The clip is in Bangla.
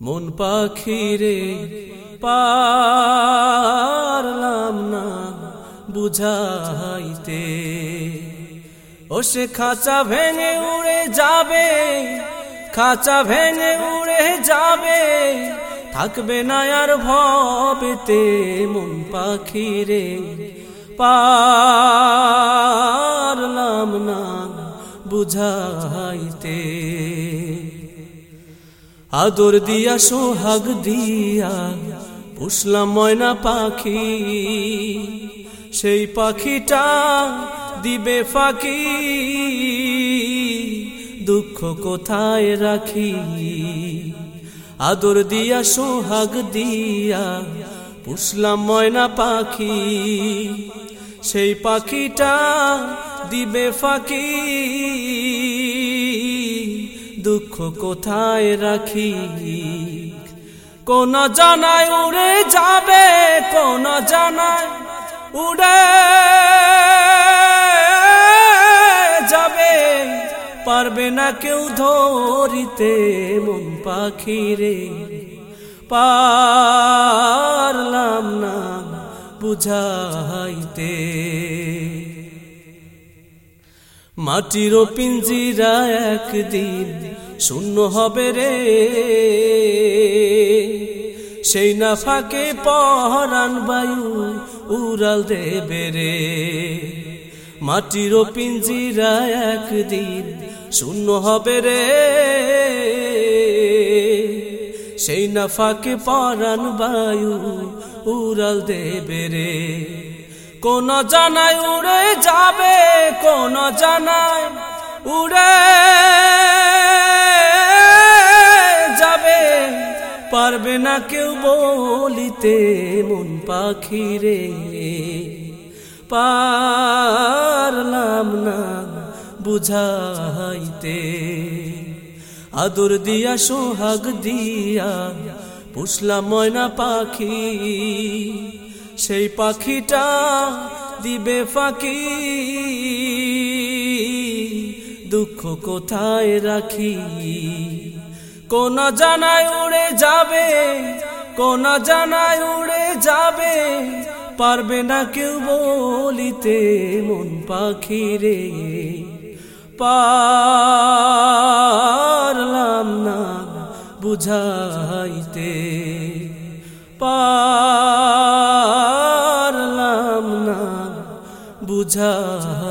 মন পাখিরে পারলাম না বুঝাইতে। ও সে খাঁচা ভেঙে উড়ে যাবে, খাঁচা ভেঙে উড়ে যাবে। থাকবে না আর ভবেতে মন পাখিরে পারলাম না বুঝাইতে। আদর দিয়া, সোহাগ দিয়া পুষলাম ময়না পাখি। সেই পাখিটা দিবে ফাঁকি, দুঃখ কোথায় রাখি? আদর দিয়া, সোহাগ দিয়া পুষলাম ময়না পাখি। সেই পাখিটা দিবে ফাঁকি। দুঃখ কোথায় রাখি? কোন জানায় উড়ে যাবে, কোন জানায় উড়ে যাবে। পারবে না কেউ ধরিতে মন পাখিরে। পারলাম না বুঝাইতে। মাটির পিঞ্জিরা একদিন শূন্য হবে রে। সেই না ফাঁকে পহরান বায়ু উড়াল দেবে রে। মাটির পিঞ্জিরা একদিন শূন্য হবে রে। সেই না ফাঁকে পরাণ বায়ু উড়াল দেবে রে। কোন জানায় উড়ে যাবে, কোন জানায় উড়ে যাবে। পারবে না কেউ বলিতে মন পাখিরে। পারলাম না বুঝাইতে। আদর দিয়া, সোহাগ দিয়া, পুষলাম ময়না পাখি। সেই পাখিটা দিবে ফাঁকি। দুঃখ কোথায় রাখি? কোন জানায় উড়ে যাবে, কোন জানায় উড়ে যাবে। পারবে না কেউ বলিতে মন পাখি রে পারলাম না বুঝাইতে। পারলাম না বুঝাইতে